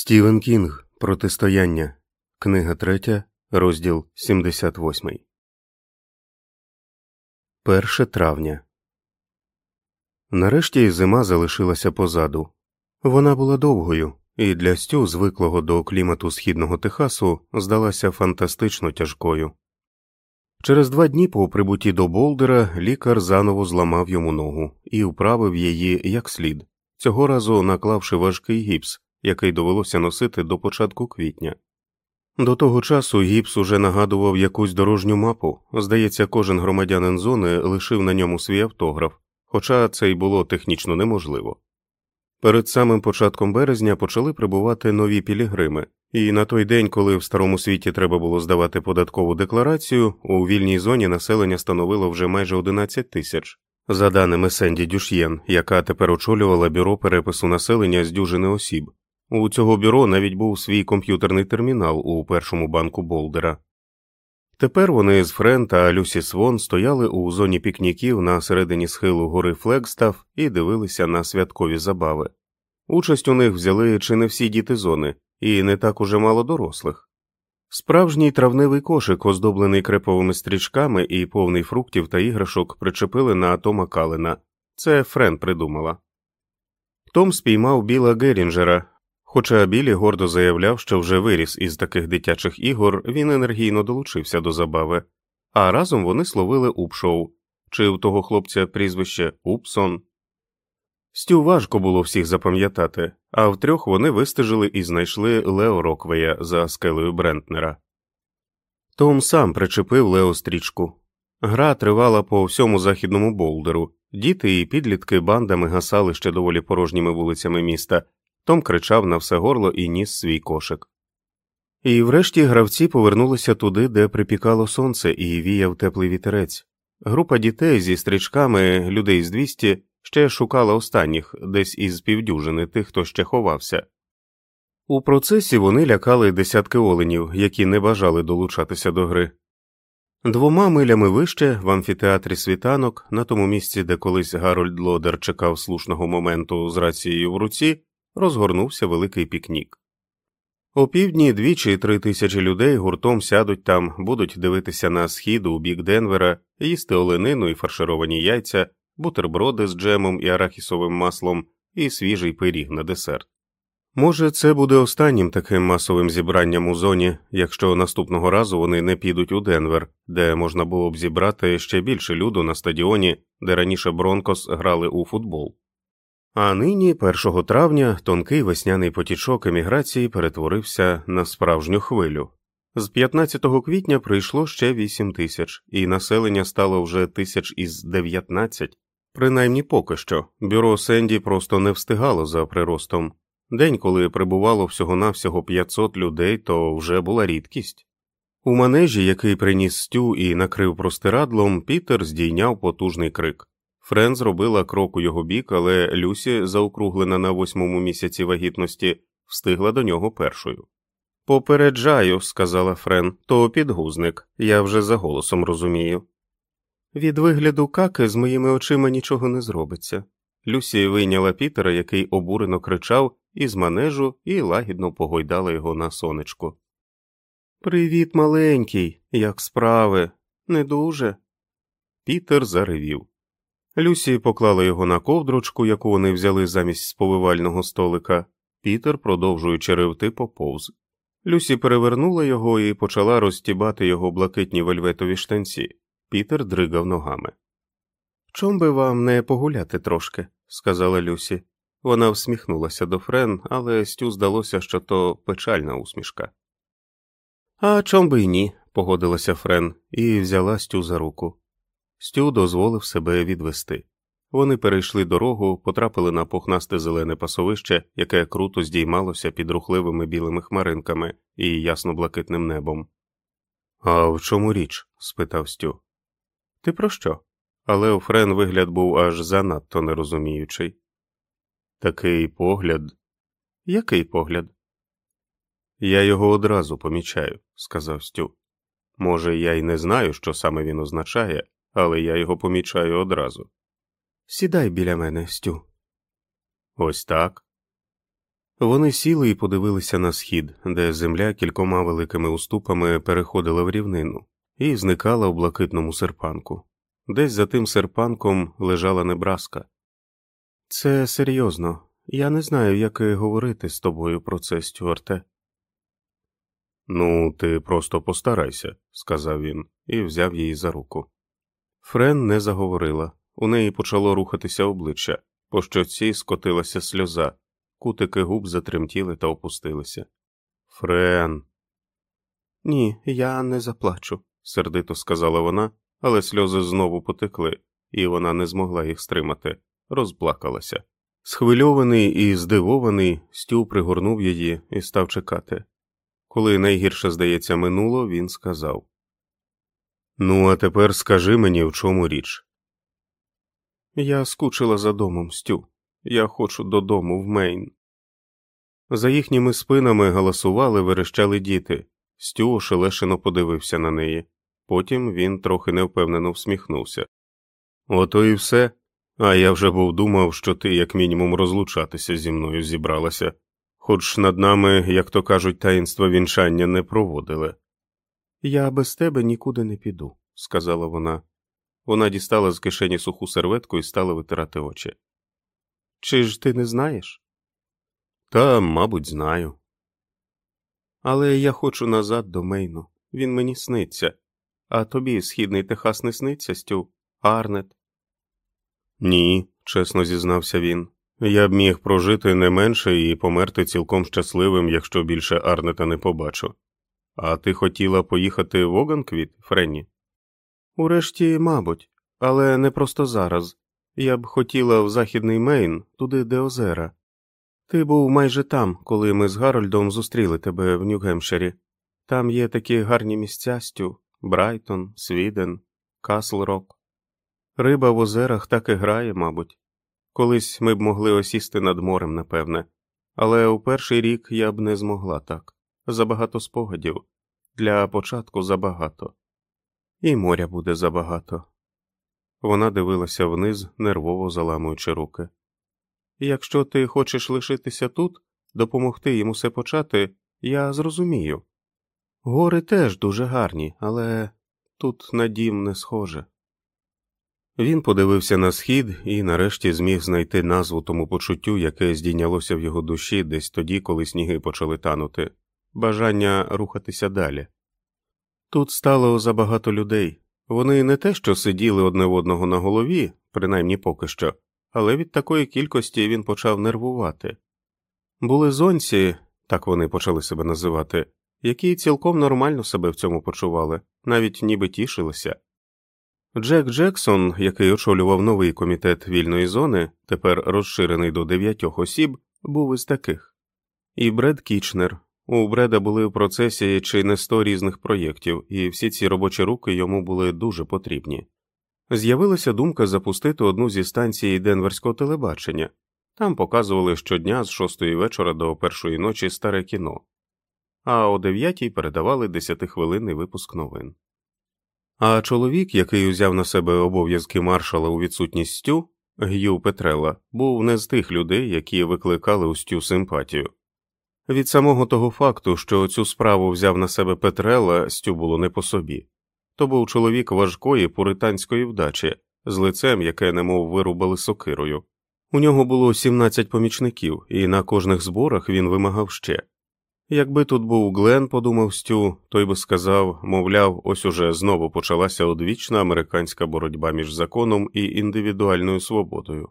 Стівен Кінг Протистояння. Книга 3, розділ 78. 1 травня. Нарешті зима залишилася позаду. Вона була довгою, і для Стю, звиклого до клімату східного Техасу, здалася фантастично тяжкою. Через два дні по прибутті до Болдера лікар заново зламав йому ногу і вправив її як слід, цього разу наклавши важкий гіпс який довелося носити до початку квітня. До того часу гіпс уже нагадував якусь дорожню мапу, здається, кожен громадянин зони лишив на ньому свій автограф, хоча це й було технічно неможливо. Перед самим початком березня почали прибувати нові пілігрими, і на той день, коли в старому світі треба було здавати податкову декларацію, у вільній зоні населення становило вже майже 11 тисяч. За даними Сенді Дюш'єн, яка тепер очолювала бюро перепису населення з дюжини осіб, у цього бюро навіть був свій комп'ютерний термінал у першому банку Болдера. Тепер вони з Френ та Люсі Свон стояли у зоні пікніків на середині схилу гори Флегстав і дивилися на святкові забави. Участь у них взяли чи не всі діти зони, і не так уже мало дорослих. Справжній травневий кошик, оздоблений креповими стрічками і повний фруктів та іграшок, причепили на Тома Калена. Це Френ придумала. Том спіймав біла Герінджера, Хоча Білі гордо заявляв, що вже виріс із таких дитячих ігор, він енергійно долучився до забави, а разом вони словили Упшоу, чи в того хлопця прізвище Упсон. Стю важко було всіх запам'ятати, а втрьох вони вистежили і знайшли Лео Роквея за скелею Брентнера. Том сам причепив Лео стрічку. Гра тривала по всьому західному болдеру, діти і підлітки бандами гасали ще доволі порожніми вулицями міста. Том кричав на все горло і ніс свій кошик. І врешті гравці повернулися туди, де припікало сонце і віяв теплий вітерець. Група дітей зі стрічками, людей з 200, ще шукала останніх, десь із півдюжини тих, хто ще ховався. У процесі вони лякали десятки оленів, які не бажали долучатися до гри. Двома милями вище в амфітеатрі світанок, на тому місці, де колись Гарольд Лодер чекав слушного моменту з рацією в руці, розгорнувся великий пікнік. О півдні дві чи три тисячі людей гуртом сядуть там, будуть дивитися на схід у бік Денвера, їсти оленину і фаршировані яйця, бутерброди з джемом і арахісовим маслом і свіжий пиріг на десерт. Може, це буде останнім таким масовим зібранням у зоні, якщо наступного разу вони не підуть у Денвер, де можна було б зібрати ще більше люду на стадіоні, де раніше Бронкос грали у футбол. А нині, 1 травня, тонкий весняний потічок еміграції перетворився на справжню хвилю. З 15 квітня прийшло ще 8 тисяч, і населення стало вже тисяч із 19. Принаймні поки що, бюро Сенді просто не встигало за приростом. День, коли прибувало всього навсього 500 людей, то вже була рідкість. У манежі, який приніс стю і накрив простирадлом, Пітер здійняв потужний крик. Френ зробила крок у його бік, але Люсі, заокруглена на восьмому місяці вагітності, встигла до нього першою. Попереджаю, сказала Френ, то підгузник, я вже за голосом розумію. Від вигляду каки з моїми очима нічого не зробиться. Люсі вийняла Пітера, який обурено кричав, із манежу і лагідно погойдала його на сонечку. Привіт, маленький, як справи? Не дуже. Пітер заревів. Люсі поклала його на ковдрочку, яку вони взяли замість сповивального столика. Пітер, продовжуючи ревти, поповз. Люсі перевернула його і почала розтібати його блакитні вельветові штанці. Пітер дригав ногами. Чом би вам не погуляти трошки, сказала Люсі. Вона всміхнулася до Френ, але Стю здалося, що то печальна усмішка. А чом би й ні, погодилася Френ і взяла Стю за руку. Стю дозволив себе відвести. Вони перейшли дорогу, потрапили на пухнасте зелене пасовище, яке круто здіймалося під рухливими білими хмаринками і ясно блакитним небом. А в чому річ? спитав Стю. Ти про що? Але у Френ вигляд був аж занадто нерозуміючий. Такий погляд. Який погляд? Я його одразу помічаю, сказав Стю. Може, я й не знаю, що саме він означає, але я його помічаю одразу. Сідай біля мене, Стю. Ось так. Вони сіли і подивилися на схід, де земля кількома великими уступами переходила в рівнину і зникала в блакитному серпанку. Десь за тим серпанком лежала небраска. Це серйозно. Я не знаю, як говорити з тобою про це, Стюарте. Ну, ти просто постарайся, сказав він і взяв її за руку. Френ не заговорила, у неї почало рухатися обличчя, по щоці скотилася сльоза, кутики губ затремтіли та опустилися. Френ. Ні, я не заплачу, сердито сказала вона, але сльози знову потекли, і вона не змогла їх стримати, розплакалася. Схвильований і здивований, Стю пригорнув її і став чекати. Коли найгірше, здається, минуло, він сказав Ну, а тепер скажи мені, в чому річ. Я скучила за домом, Стю. Я хочу додому в Мейн. За їхніми спинами галасували, верещали діти. Стю ошелешено подивився на неї. Потім він трохи невпевнено всміхнувся. Ото і все. А я вже був думав, що ти, як мінімум, розлучатися зі мною зібралася, хоч над нами, як то кажуть, таїнства вінчання не проводили. Я без тебе нікуди не піду, сказала вона. Вона дістала з кишені суху серветку і стала витирати очі. Чи ж ти не знаєш? Та, мабуть, знаю. Але я хочу назад до Мейну. Він мені сниться. А тобі східний Техас не сниться, Стю, Арнет. Ні, чесно зізнався він. Я б міг прожити не менше і померти цілком щасливим, якщо більше Арнета не побачу. А ти хотіла поїхати в Оганквіт, Френні? Урешті, мабуть, але не просто зараз. Я б хотіла в західний Мейн, туди де озера. Ти був майже там, коли ми з Гарольдом зустріли тебе в Нью-Гемширі. Там є такі гарні місця Стю, Брайтон, Свіден, Касл Рок. Риба в озерах так і грає, мабуть. Колись ми б могли осісти над морем, напевне, але у перший рік я б не змогла так. Забагато спогадів. Для початку забагато. І моря буде забагато. Вона дивилася вниз, нервово заламуючи руки. Якщо ти хочеш лишитися тут, допомогти їм усе почати, я зрозумію. Гори теж дуже гарні, але тут на дім не схоже. Він подивився на схід і нарешті зміг знайти назву тому почуттю, яке здійнялося в його душі десь тоді, коли сніги почали танути, бажання рухатися далі. Тут стало забагато людей. Вони не те, що сиділи одне в одного на голові, принаймні поки що, але від такої кількості він почав нервувати. Були зонці, так вони почали себе називати, які цілком нормально себе в цьому почували, навіть ніби тішилися. Джек Джексон, який очолював новий комітет вільної зони, тепер розширений до дев'ятьох осіб, був із таких, і Бред Кічнер. У Бреда були в процесі чи не сто різних проєктів, і всі ці робочі руки йому були дуже потрібні. З'явилася думка запустити одну зі станцій денверського телебачення там показували щодня з шостої вечора до першої ночі старе кіно, а о дев'ятій передавали десятихвилинний випуск новин. А чоловік, який узяв на себе обов'язки маршала у відсутність Стю, Г'ю Петрела, був не з тих людей, які викликали у Стю симпатію. Від самого того факту, що цю справу взяв на себе Петрела, Стю було не по собі. То був чоловік важкої пуританської вдачі, з лицем, яке немов вирубали сокирою. У нього було 17 помічників, і на кожних зборах він вимагав ще. Якби тут був Глен, подумав Стю, той би сказав, мовляв, ось уже знову почалася одвічна американська боротьба між законом і індивідуальною свободою.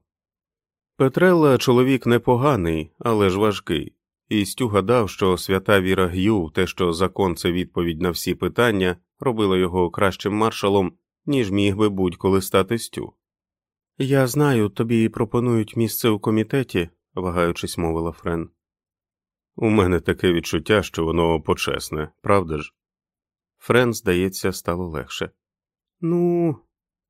Петрелла чоловік непоганий, але ж важкий, і Стю гадав, що свята віра Г'ю те, що закон це відповідь на всі питання, робила його кращим маршалом, ніж міг би будь-коли стати Стю. Я знаю, тобі пропонують місце у комітеті, вагаючись, мовила Френ. У мене таке відчуття, що воно почесне, правда ж? Френ, здається, стало легше. Ну,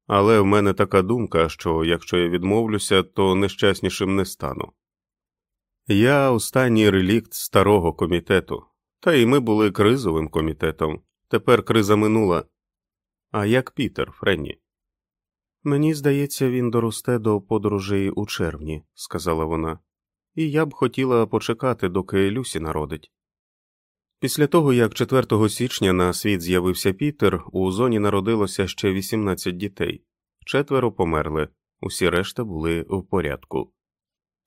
але в мене така думка, що якщо я відмовлюся, то нещаснішим не стану. Я останній релікт старого комітету, та й ми були кризовим комітетом. Тепер криза минула. А як Пітер, Френні? Мені здається, він доросте до подорожей у червні, сказала вона. і я б хотіла почекати, доки Люсі народить. Після того, як 4 січня на світ з'явився Пітер, у зоні народилося ще 18 дітей, четверо померли, усі решта були в порядку.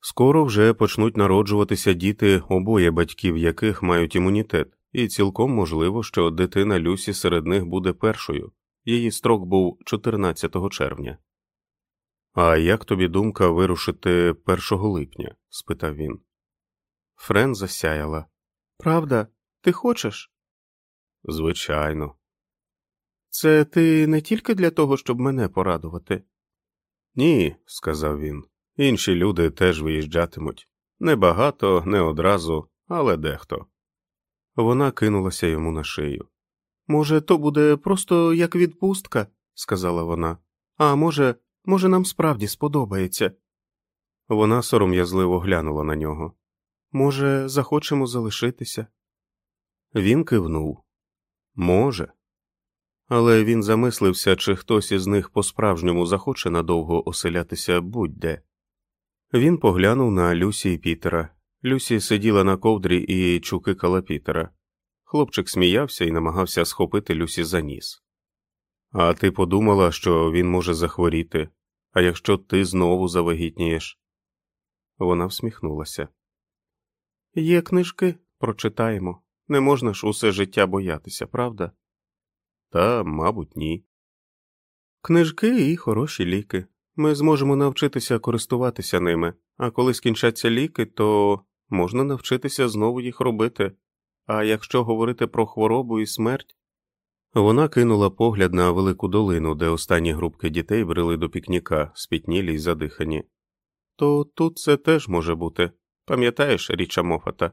Скоро вже почнуть народжуватися діти, обоє батьків яких мають імунітет, і цілком можливо, що дитина Люсі серед них буде першою. Її строк був 14 червня. А як тобі думка вирушити 1 липня? спитав він. Френ засяяла. Правда, ти хочеш? Звичайно. Це ти не тільки для того, щоб мене порадувати? Ні, сказав він. Інші люди теж виїжджатимуть. Небагато, не одразу, але дехто. Вона кинулася йому на шию. Може, то буде просто як відпустка, сказала вона, а може, може, нам справді сподобається. Вона сором'язливо глянула на нього. Може, захочемо залишитися? Він кивнув. Може. Але він замислився, чи хтось із них по справжньому захоче надовго оселятися будь-де. Він поглянув на Люсі і Пітера. Люсі сиділа на ковдрі і чукикала Пітера. Хлопчик сміявся і намагався схопити Люсі за ніс. А ти подумала, що він може захворіти, а якщо ти знову завагітнієш? Вона всміхнулася. Є книжки, прочитаємо. Не можна ж усе життя боятися, правда? Та, мабуть, ні. Книжки і хороші ліки. Ми зможемо навчитися користуватися ними, а коли скінчаться ліки, то можна навчитися знову їх робити. А якщо говорити про хворобу і смерть, вона кинула погляд на велику долину, де останні групки дітей брели до пікніка, спітнілі й задихані. То тут це теж може бути. Пам'ятаєш річа Мофата?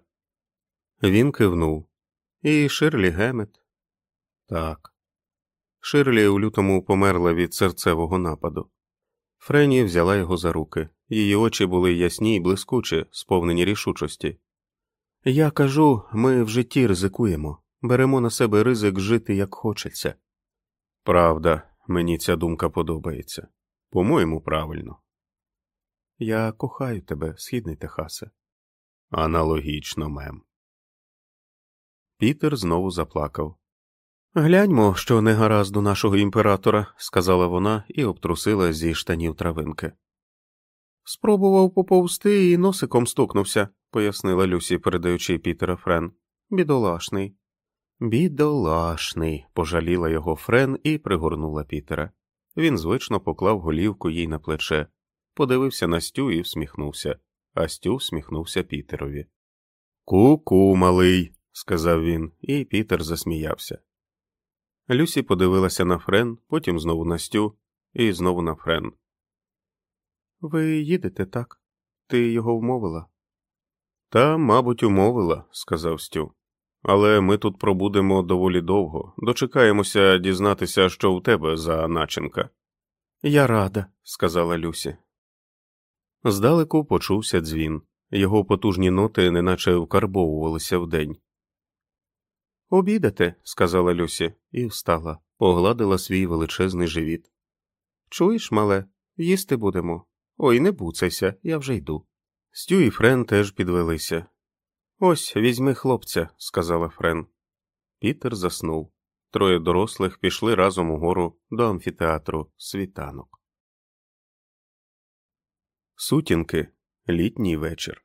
Він кивнув. І Ширлі Гемет. Так. Ширлі у лютому померла від серцевого нападу. Френі взяла його за руки, її очі були ясні й блискучі, сповнені рішучості. Я кажу, ми в житті ризикуємо, беремо на себе ризик жити як хочеться. Правда, мені ця думка подобається. По-моєму, правильно. Я кохаю тебе, східний Техасе. Аналогічно, мем. Пітер знову заплакав. Гляньмо, що не гаразд у нашого імператора, сказала вона і обтрусила зі штанів травинки. Спробував поповзти і носиком стукнувся, пояснила Люсі, передаючи Пітера Френ. Бідолашний. Бідолашний, пожаліла його Френ і пригорнула Пітера. Він звично поклав голівку їй на плече, подивився на Стю і всміхнувся, а Стю всміхнувся Пітерові. Ку-ку, малий, сказав він, і Пітер засміявся. Люсі подивилася на Френ, потім знову на Стю і знову на Френ. Ви їдете, так? Ти його вмовила? Та, мабуть, умовила, сказав Стю. Але ми тут пробудемо доволі довго, дочекаємося дізнатися, що у тебе за начинка. Я рада, сказала Люсі. Здалеку почувся дзвін, його потужні ноти неначе вкарбовувалися вдень. Обідати, сказала Люсі, і встала, погладила свій величезний живіт. Чуєш, мале, їсти будемо. Ой, не буцайся, я вже йду. Стю і Френ теж підвелися. Ось візьми хлопця, сказала Френ. Пітер заснув. Троє дорослих пішли разом угору до амфітеатру світанок. Сутінки літній вечір.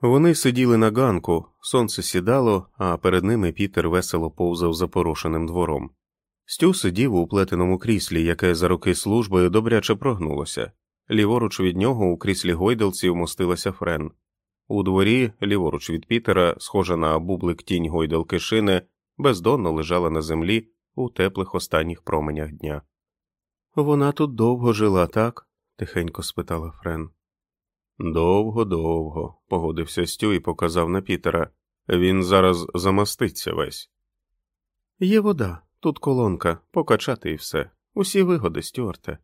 Вони сиділи на ганку, сонце сідало, а перед ними Пітер весело повзав запорошеним двором. Стю сидів у плетеному кріслі, яке за роки служби добряче прогнулося. Ліворуч від нього у кріслі гойдалці вмостилася Френ. У дворі, ліворуч від Пітера, схожа на бублик тінь гойдалки шини, бездонно лежала на землі у теплих останніх променях дня. Вона тут довго жила, так? тихенько спитала Френ. Довго, довго, погодився Стю і показав на Пітера. Він зараз замаститься весь. Є вода, тут колонка, покачати і все. Усі вигоди, Стюарте.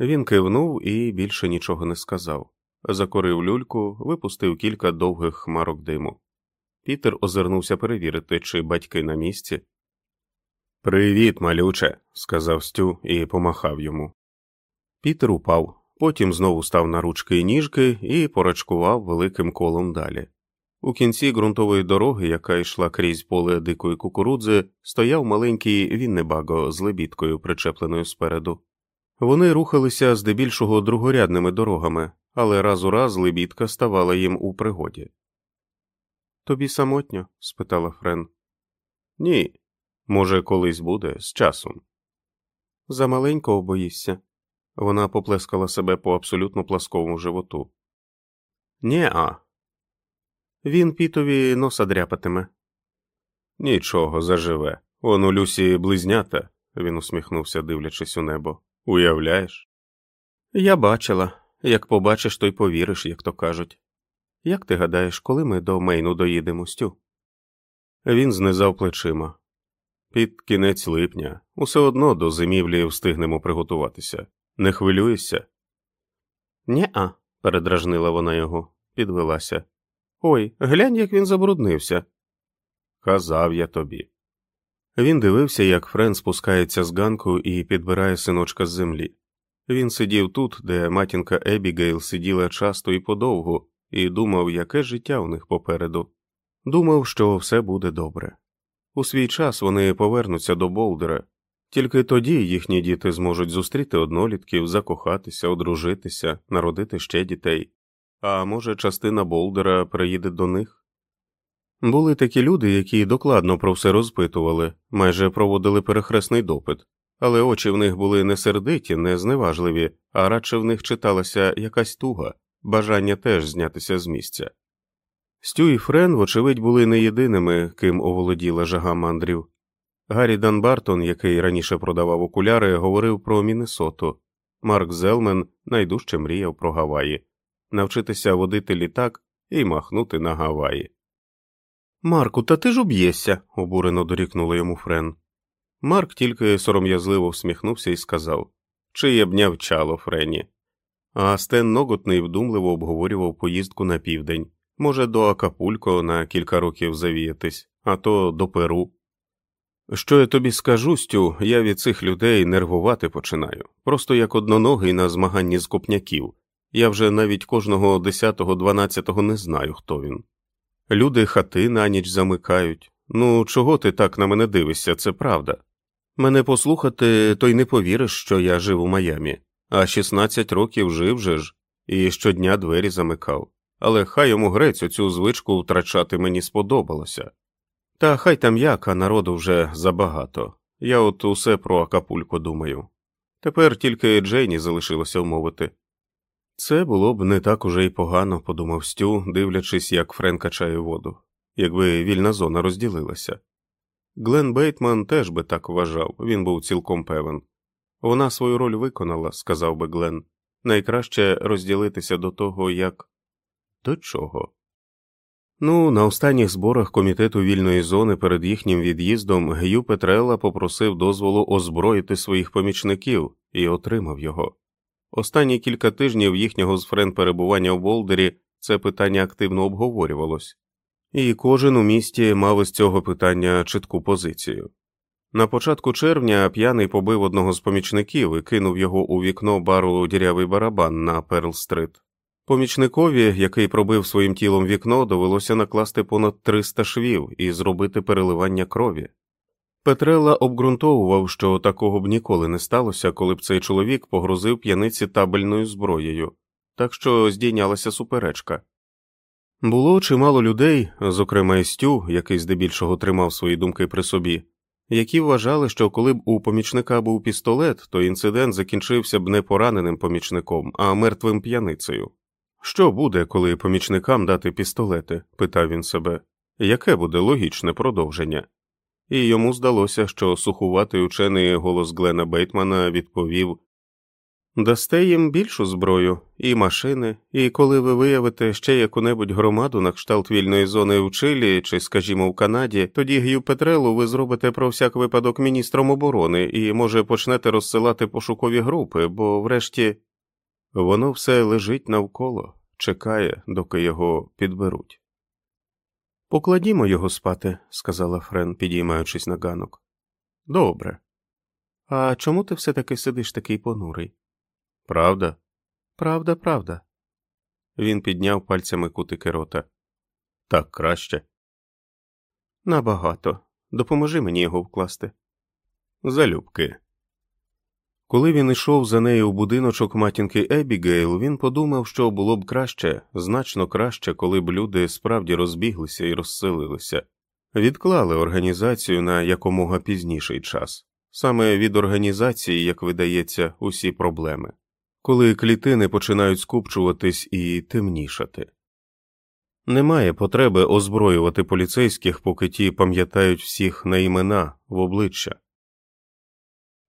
Він кивнув і більше нічого не сказав. Закорив люльку, випустив кілька довгих хмарок диму. Пітер озирнувся перевірити, чи батьки на місці. Привіт, малюче, сказав Стю і помахав йому. Пітер упав, Потім знову став на ручки і ніжки і порачкував великим колом далі. У кінці ґрунтової дороги, яка йшла крізь поле дикої кукурудзи, стояв маленький Віннебаго з лебідкою, причепленою спереду. Вони рухалися здебільшого другорядними дорогами, але раз у раз лебідка ставала їм у пригоді. Тобі самотньо? спитала Френ. Ні. Може, колись буде, з часом. Замаленького боїшся. Вона поплескала себе по абсолютно пласковому животу. Нє-а. Він пітові носа дряпатиме. Нічого, заживе. Он у Люсі близнята, він усміхнувся, дивлячись у небо. Уявляєш? Я бачила. Як побачиш, то й повіриш, як то кажуть. Як ти гадаєш, коли ми до Мейну доїдемо, Стю? Він знизав плечима. Під кінець липня усе одно до зимівлі встигнемо приготуватися. Не хвилюєшся? Нє-а, передражнила вона його, підвелася. Ой, глянь, як він забруднився. Казав я тобі. Він дивився, як Френ спускається з ганку і підбирає синочка з землі. Він сидів тут, де матінка Ебігейл сиділа часто і подовгу, і думав, яке життя у них попереду. Думав, що все буде добре. У свій час вони повернуться до Болдера, тільки тоді їхні діти зможуть зустріти однолітків, закохатися, одружитися, народити ще дітей, а може, частина Болдера приїде до них. Були такі люди, які докладно про все розпитували, майже проводили перехресний допит, але очі в них були не сердиті, не зневажливі, а радше в них читалася якась туга, бажання теж знятися з місця. Стю і Френ, вочевидь, були не єдиними, ким оволоділа жага мандрів. Гаррі Данбартон, який раніше продавав окуляри, говорив про Міннесоту. Марк Зелмен найдужче мріяв про Гаваї навчитися водити літак і махнути на Гаваї. Марку, та ти ж уб'єшся, обурено дорікнула йому Френ. Марк тільки сором'язливо всміхнувся і сказав Чиє б нявчало, Френі. А Стен Ноготний вдумливо обговорював поїздку на південь, може, до Акапулько на кілька років завіятись, а то до Перу. Що я тобі скажу, Стю, я від цих людей нервувати починаю, просто як одноногий на змаганні з копняків. Я вже навіть кожного десятого, дванадцятого не знаю, хто він. Люди хати на ніч замикають. Ну, чого ти так на мене дивишся, це правда. Мене послухати, то й не повіриш, що я жив у Майамі, а 16 років жив же ж, і щодня двері замикав. Але хай йому грець оцю звичку втрачати мені сподобалося. Та хай там як, а народу вже забагато. Я от усе про Акапулько думаю. Тепер тільки Джейні залишилося вмовити. Це було б не так уже й погано, подумав Стю, дивлячись, як Френ качає воду, якби вільна зона розділилася. Глен Бейтман теж би так вважав, він був цілком певен. Вона свою роль виконала, сказав би Глен. Найкраще розділитися до того, як. До чого? Ну, на останніх зборах комітету вільної зони перед їхнім від'їздом Гю Петрелла попросив дозволу озброїти своїх помічників і отримав його. Останні кілька тижнів їхнього з Френ перебування в Болдері це питання активно обговорювалось, і кожен у місті мав із цього питання чітку позицію. На початку червня п'яний побив одного з помічників і кинув його у вікно бару дірявий барабан на Перл-стрит. Помічникові, який пробив своїм тілом вікно, довелося накласти понад 300 швів і зробити переливання крові. Петрелла обґрунтовував, що такого б ніколи не сталося, коли б цей чоловік погрозив п'яниці табельною зброєю, так що здійнялася суперечка. Було чимало людей, зокрема і Стю, який здебільшого тримав свої думки при собі, які вважали, що коли б у помічника був пістолет, то інцидент закінчився б не пораненим помічником, а мертвим п'яницею. Що буде, коли помічникам дати пістолети? питав він себе, яке буде логічне продовження? І йому здалося, що сухуватий учений голос Глена Бейтмана відповів Дасте їм більшу зброю, і машини, і коли ви виявите ще яку-небудь громаду на кшталт вільної зони в Чилі чи, скажімо, в Канаді, тоді Г'ю Петрелу ви зробите про всяк випадок міністром оборони і, може, почнете розсилати пошукові групи, бо, врешті, воно все лежить навколо, чекає, доки його підберуть. Покладімо його спати, сказала Френ, підіймаючись на ганок. Добре. А чому ти все таки сидиш такий понурий? Правда? Правда, правда. Він підняв пальцями кутики рота. Так краще. Набагато. Допоможи мені його вкласти. Залюбки. Коли він йшов за нею у будиночок матінки Ебігейл, він подумав, що було б краще, значно краще, коли б люди справді розбіглися і розселилися, відклали організацію на якомога пізніший час, саме від організації, як видається, усі проблеми, коли клітини починають скупчуватись і темнішати. Немає потреби озброювати поліцейських, поки ті пам'ятають всіх на імена в обличчя.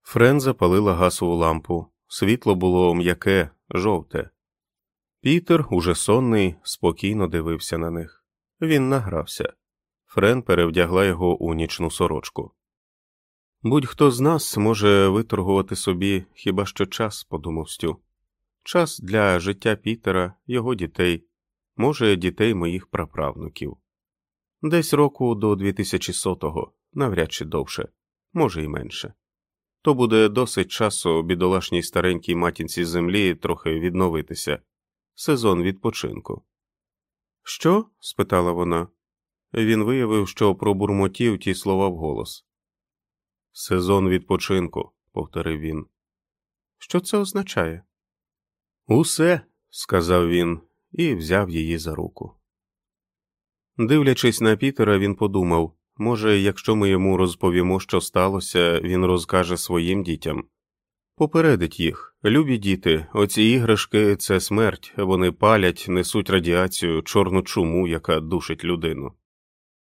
Френ запалила гасову лампу, світло було м'яке, жовте. Пітер, уже сонний, спокійно дивився на них. Він награвся. Френ перевдягла його у нічну сорочку. Будь-хто з нас може виторгувати собі хіба що час, подумав Стю. Час для життя Пітера, його дітей, може, дітей моїх праправнуків. Десь року до 2100-го, навряд чи довше, може й менше. То буде досить часу бідолашній старенькій матінці землі трохи відновитися. Сезон відпочинку. Що? спитала вона. Він виявив, що пробурмотів ті слова вголос. Сезон відпочинку, повторив він. Що це означає? Усе, сказав він і взяв її за руку. Дивлячись на Пітера, він подумав може, якщо ми йому розповімо, що сталося, він розкаже своїм дітям. Попередить їх, любі діти, оці іграшки це смерть, вони палять, несуть радіацію, чорну чуму, яка душить людину.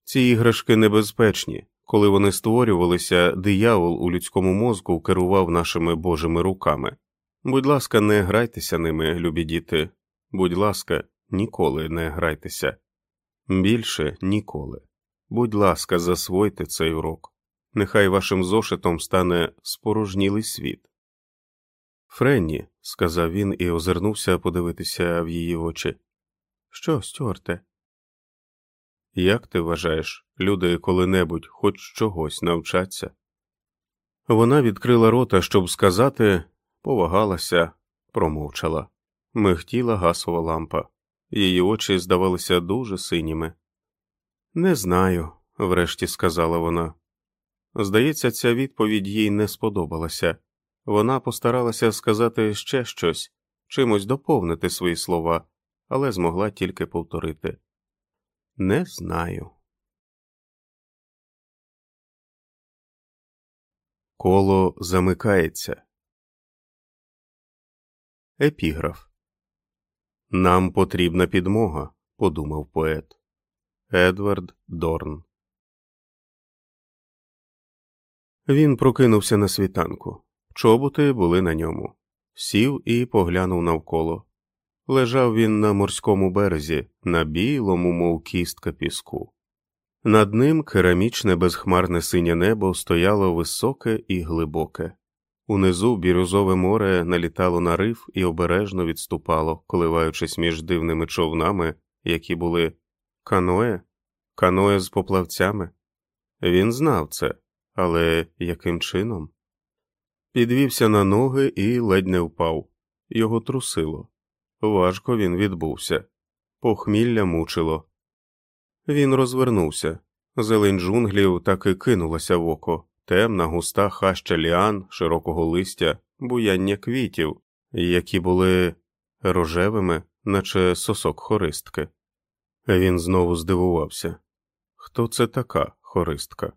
Ці іграшки небезпечні. Коли вони створювалися, диявол у людському мозку керував нашими божими руками. Будь ласка, не грайтеся ними, любі діти, будь ласка, ніколи не грайтеся. Більше ніколи. Будь ласка, засвойте цей урок. Нехай вашим зошитом стане спорожнілий світ. Френні, сказав він і озирнувся подивитися в її очі. Що, Стюарте? Як ти вважаєш, люди коли-небудь хоч чогось навчаться? Вона відкрила рота, щоб сказати, повагалася, промовчала. Михтіла гасова лампа, її очі здавалися дуже синіми. Не знаю, врешті сказала вона. Здається, ця відповідь їй не сподобалася. Вона постаралася сказати ще щось, чимось доповнити свої слова, але змогла тільки повторити. Не знаю. Коло замикається. Епіграф Нам потрібна підмога, подумав поет. Едвард Дорн. Він прокинувся на світанку. Чоботи були на ньому. Сів і поглянув навколо. Лежав він на морському березі, на білому, мов кістка піску. Над ним керамічне безхмарне синє небо стояло високе і глибоке. Унизу бірюзове море налітало на риф і обережно відступало, коливаючись між дивними човнами, які були каное, каное з поплавцями. Він знав це, але яким чином? Підвівся на ноги і ледь не впав. Його трусило. Важко він відбувся, похмілля мучило. Він розвернувся. Зелень джунглів так і кинулася в око, темна, густа хаща ліан, широкого листя, буяння квітів, які були рожевими, наче сосок хористки. Він знову здивувався хто це така хористка?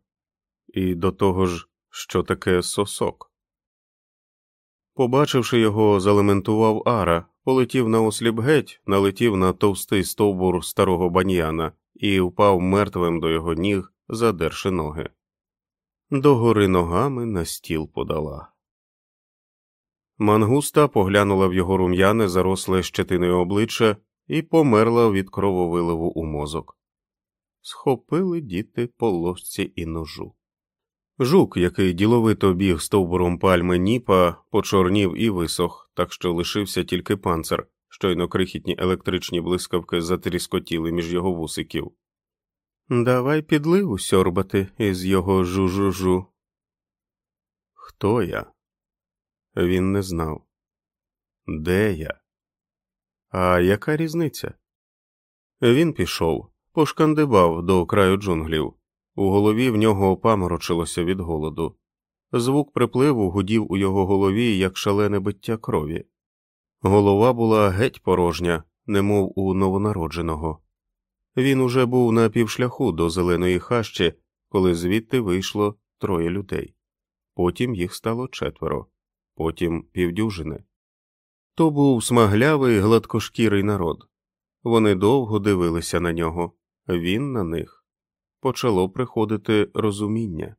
І до того ж, що таке сосок? Побачивши його, залементував Ара, полетів на осліп геть, налетів на товстий стовбур старого баньяна і впав мертвим до його ніг, задерши ноги. Догори ногами на стіл подала. Мангуста поглянула в його рум'яне, заросле щетиною обличчя і померла від крововиливу у мозок. Схопили діти по ложці і ножу. Жук, який діловито біг стовбуром пальми ніпа, почорнів і висох, так що лишився тільки панцир, щойно крихітні електричні блискавки затріскотіли між його вусиків. Давай підливу сьорбати із його жу-жу-жу. Хто я? Він не знав. Де я? А яка різниця? Він пішов, пошкандибав до краю джунглів. У голові в нього опаморочилося від голоду. Звук припливу гудів у його голові, як шалене биття крові. Голова була геть порожня, немов у новонародженого. Він уже був на півшляху до зеленої хащі, коли звідти вийшло троє людей. Потім їх стало четверо, потім півдюжини. То був смаглявий гладкошкірий народ. Вони довго дивилися на нього, він на них. Почало приходити розуміння.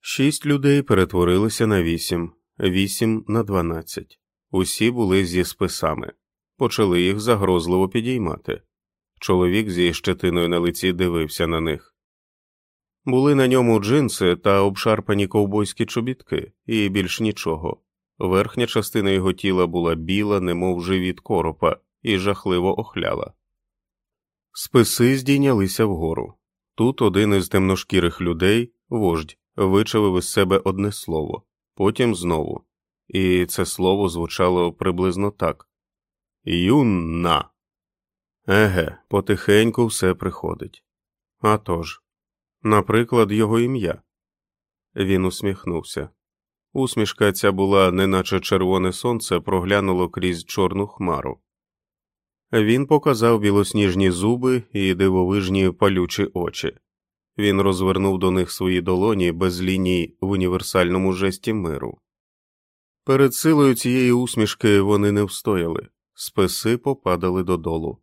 Шість людей перетворилися на вісім, вісім на дванадцять. Усі були зі списами, почали їх загрозливо підіймати. Чоловік зі щетиною на лиці дивився на них. Були на ньому джинси та обшарпані ковбойські чобітки, і більш нічого. Верхня частина його тіла була біла, немов живіт коропа, і жахливо охляла. Списи здійнялися вгору. Тут один із темношкірих людей, вождь, вичавив із себе одне слово, потім знову, і це слово звучало приблизно так Юнна. Еге, потихеньку все приходить. А тож, наприклад, його ім'я. Він усміхнувся. Усмішка ця була, неначе червоне сонце проглянуло крізь чорну хмару. Він показав білосніжні зуби і дивовижні палючі очі. Він розвернув до них свої долоні без ліній в універсальному жесті миру. Перед силою цієї усмішки вони не встояли, списи попадали додолу.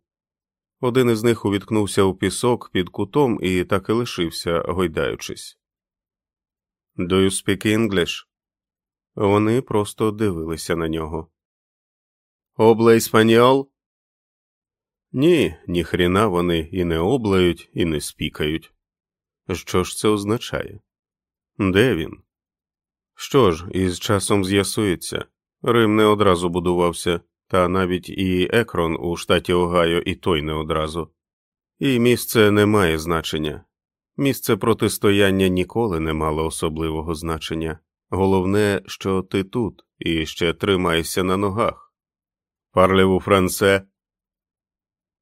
Один із них увіткнувся у пісок під кутом і так і лишився, гойдаючись. «Do you speak English?» Вони просто дивилися на нього. Обле іспаніол? Ні, ніхріна вони і не облають, і не спікають. Що ж це означає? Де він? Що ж, із часом з'ясується. Рим не одразу будувався, та навіть і Екрон у штаті Огайо і той не одразу. І місце не має значення. Місце протистояння ніколи не мало особливого значення. Головне, що ти тут і ще тримайся на ногах. Парлеву Франце.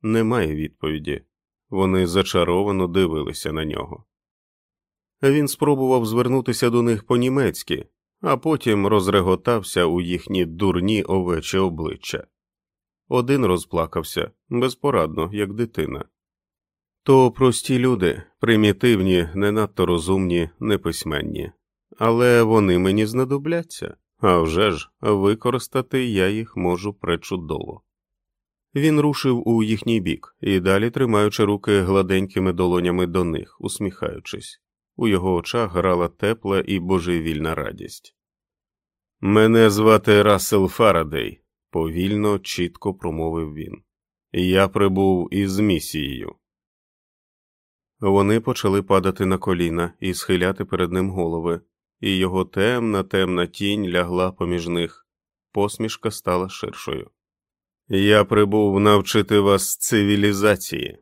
Немає відповіді. Вони зачаровано дивилися на нього. Він спробував звернутися до них по німецьки, а потім розреготався у їхні дурні овечі обличчя. Один розплакався безпорадно, як дитина. То прості люди, примітивні, не надто розумні, неписьменні, але вони мені знадобляться, а вже ж використати я їх можу пречудово. Він рушив у їхній бік і далі тримаючи руки гладенькими долонями до них, усміхаючись. У його очах грала тепла і божевільна радість. Мене звати Рассел Фарадей, повільно, чітко промовив він. Я прибув із місією. Вони почали падати на коліна і схиляти перед ним голови, і його темна, темна тінь лягла поміж них, посмішка стала ширшою. Я прибув навчити вас цивілізації.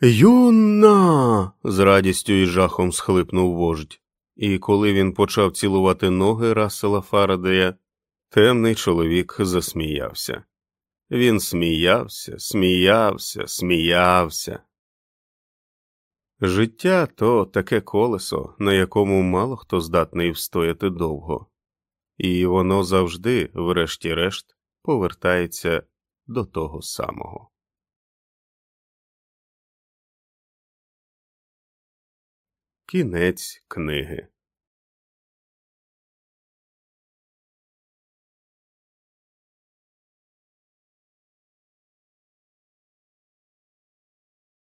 Юна. з радістю і жахом схлипнув вождь, і коли він почав цілувати ноги Рассела Фарадея, темний чоловік засміявся. Він сміявся, сміявся, сміявся. Життя то таке колесо, на якому мало хто здатний встояти довго, і воно завжди, врешті-решт, повертається до того самого. Кінець книги